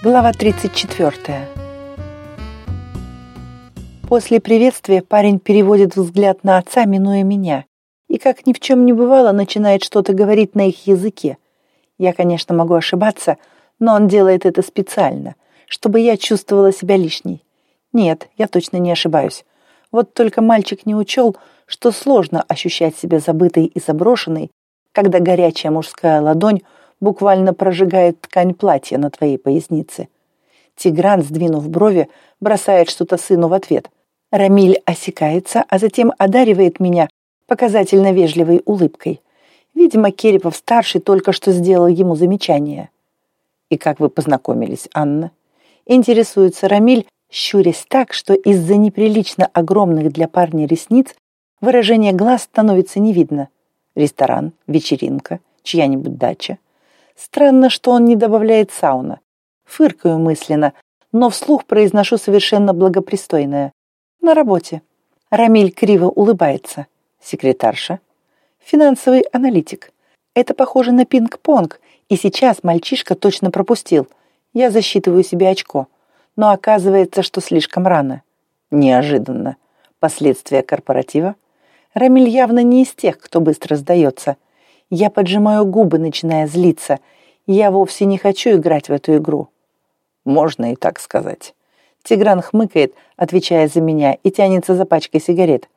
Глава 34. После приветствия парень переводит взгляд на отца, минуя меня, и, как ни в чем не бывало, начинает что-то говорить на их языке. Я, конечно, могу ошибаться, но он делает это специально, чтобы я чувствовала себя лишней. Нет, я точно не ошибаюсь. Вот только мальчик не учел, что сложно ощущать себя забытой и заброшенной, когда горячая мужская ладонь буквально прожигает ткань платья на твоей пояснице. Тигран, сдвинув брови, бросает что-то сыну в ответ. Рамиль осекается, а затем одаривает меня показательно вежливой улыбкой. Видимо, Керепов-старший только что сделал ему замечание. «И как вы познакомились, Анна?» Интересуется Рамиль, щурясь так, что из-за неприлично огромных для парня ресниц выражение глаз становится не видно. Ресторан, вечеринка, чья-нибудь дача. Странно, что он не добавляет сауна. Фыркаю мысленно, но вслух произношу совершенно благопристойное. На работе. Рамиль криво улыбается. Секретарша. Финансовый аналитик. Это похоже на пинг-понг, и сейчас мальчишка точно пропустил. Я засчитываю себе очко. Но оказывается, что слишком рано. Неожиданно. Последствия корпоратива. Рамиль явно не из тех, кто быстро сдается – я поджимаю губы, начиная злиться. Я вовсе не хочу играть в эту игру. Можно и так сказать. Тигран хмыкает, отвечая за меня, и тянется за пачкой сигарет.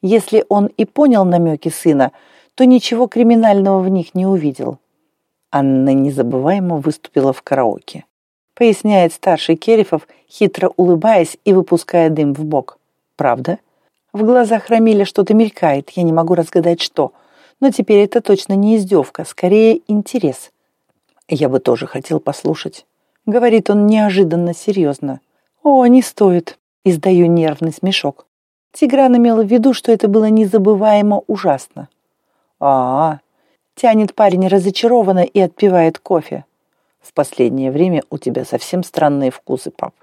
Если он и понял намеки сына, то ничего криминального в них не увидел. Анна незабываемо выступила в караоке. Поясняет старший Керифов, хитро улыбаясь и выпуская дым в бок. Правда? В глазах Рамиля что-то мелькает, я не могу разгадать что – но теперь это точно не издевка, скорее интерес. Я бы тоже хотел послушать. Говорит он неожиданно серьезно. О, не стоит. Издаю нервный смешок. Тигран имел в виду, что это было незабываемо ужасно. А, -а, а Тянет парень разочарованно и отпивает кофе. В последнее время у тебя совсем странные вкусы, пап.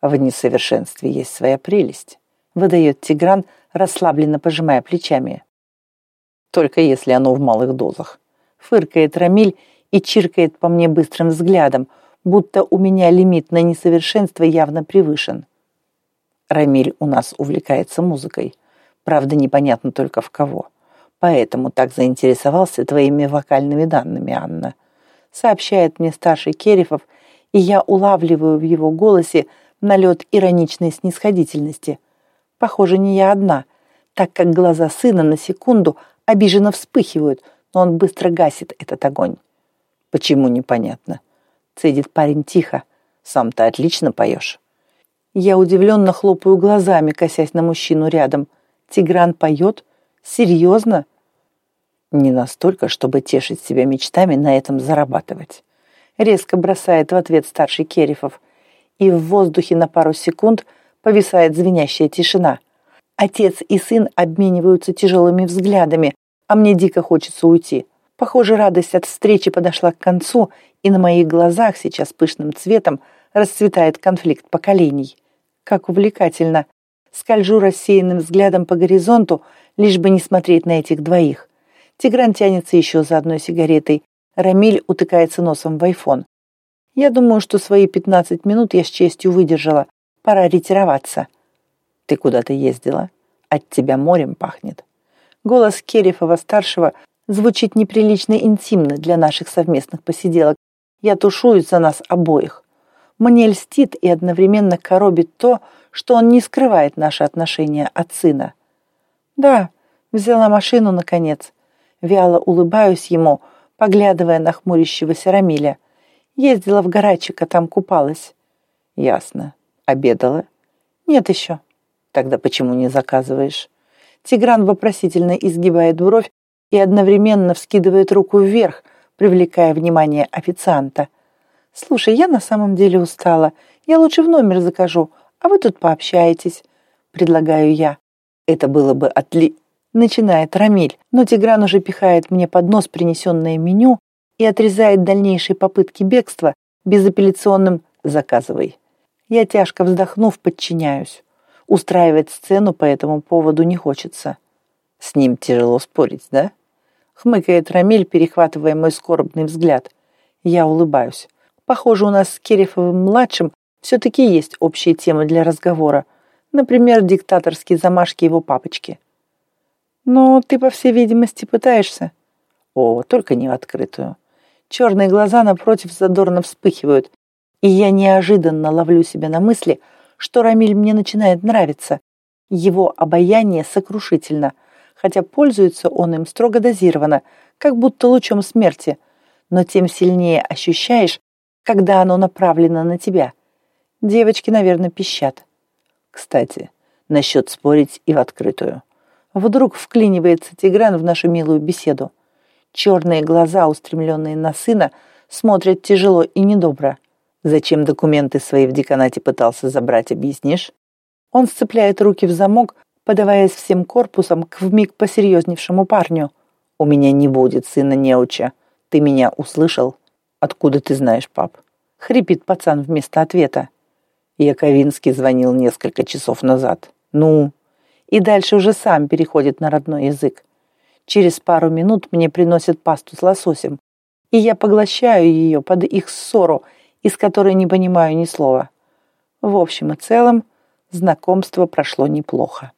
В несовершенстве есть своя прелесть. Выдает Тигран, расслабленно пожимая плечами только если оно в малых дозах. Фыркает Рамиль и чиркает по мне быстрым взглядом, будто у меня лимит на несовершенство явно превышен. Рамиль у нас увлекается музыкой. Правда, непонятно только в кого. Поэтому так заинтересовался твоими вокальными данными, Анна. Сообщает мне старший Керифов, и я улавливаю в его голосе налет ироничной снисходительности. Похоже, не я одна, так как глаза сына на секунду обиженно вспыхивают, но он быстро гасит этот огонь. Почему непонятно? Цедит парень тихо. Сам-то отлично поешь. Я удивленно хлопаю глазами, косясь на мужчину рядом. Тигран поет? Серьезно? Не настолько, чтобы тешить себя мечтами на этом зарабатывать. Резко бросает в ответ старший Керифов. И в воздухе на пару секунд повисает звенящая тишина. Отец и сын обмениваются тяжелыми взглядами, а мне дико хочется уйти. Похоже, радость от встречи подошла к концу, и на моих глазах сейчас пышным цветом расцветает конфликт поколений. Как увлекательно. Скольжу рассеянным взглядом по горизонту, лишь бы не смотреть на этих двоих. Тигран тянется еще за одной сигаретой. Рамиль утыкается носом в айфон. Я думаю, что свои 15 минут я с честью выдержала. Пора ретироваться. Ты куда-то ездила? От тебя морем пахнет. Голос Керифова-старшего звучит неприлично интимно для наших совместных посиделок. Я тушуюсь за нас обоих. Мне льстит и одновременно коробит то, что он не скрывает наши отношения от сына. Да, взяла машину, наконец. Вяло улыбаюсь ему, поглядывая на хмурящегося Рамиля. Ездила в Гарачик, а там купалась. Ясно. Обедала? Нет еще. Тогда почему не заказываешь? Тигран вопросительно изгибает бровь и одновременно вскидывает руку вверх, привлекая внимание официанта. «Слушай, я на самом деле устала. Я лучше в номер закажу, а вы тут пообщаетесь», — предлагаю я. «Это было бы отли...» Начинает Рамиль, но Тигран уже пихает мне под нос принесенное меню и отрезает дальнейшие попытки бегства безапелляционным «заказывай». Я, тяжко вздохнув, подчиняюсь. Устраивать сцену по этому поводу не хочется. С ним тяжело спорить, да? Хмыкает Рамиль, перехватывая мой скорбный взгляд. Я улыбаюсь. Похоже, у нас с Керефовым-младшим все-таки есть общие темы для разговора. Например, диктаторские замашки его папочки. Но ты, по всей видимости, пытаешься. О, только не в открытую. Черные глаза напротив задорно вспыхивают, и я неожиданно ловлю себя на мысли, что Рамиль мне начинает нравиться. Его обаяние сокрушительно, хотя пользуется он им строго дозированно, как будто лучом смерти, но тем сильнее ощущаешь, когда оно направлено на тебя. Девочки, наверное, пищат. Кстати, насчет спорить и в открытую. Вдруг вклинивается Тигран в нашу милую беседу. Черные глаза, устремленные на сына, смотрят тяжело и недобро. Зачем документы свои в деканате пытался забрать, объяснишь? Он сцепляет руки в замок, подаваясь всем корпусом к вмиг посерьезневшему парню. «У меня не будет сына неуча. Ты меня услышал?» «Откуда ты знаешь, пап?» Хрипит пацан вместо ответа. Яковинский звонил несколько часов назад. «Ну?» И дальше уже сам переходит на родной язык. Через пару минут мне приносят пасту с лососем, и я поглощаю ее под их ссору, из которой не понимаю ни слова. В общем и целом, знакомство прошло неплохо.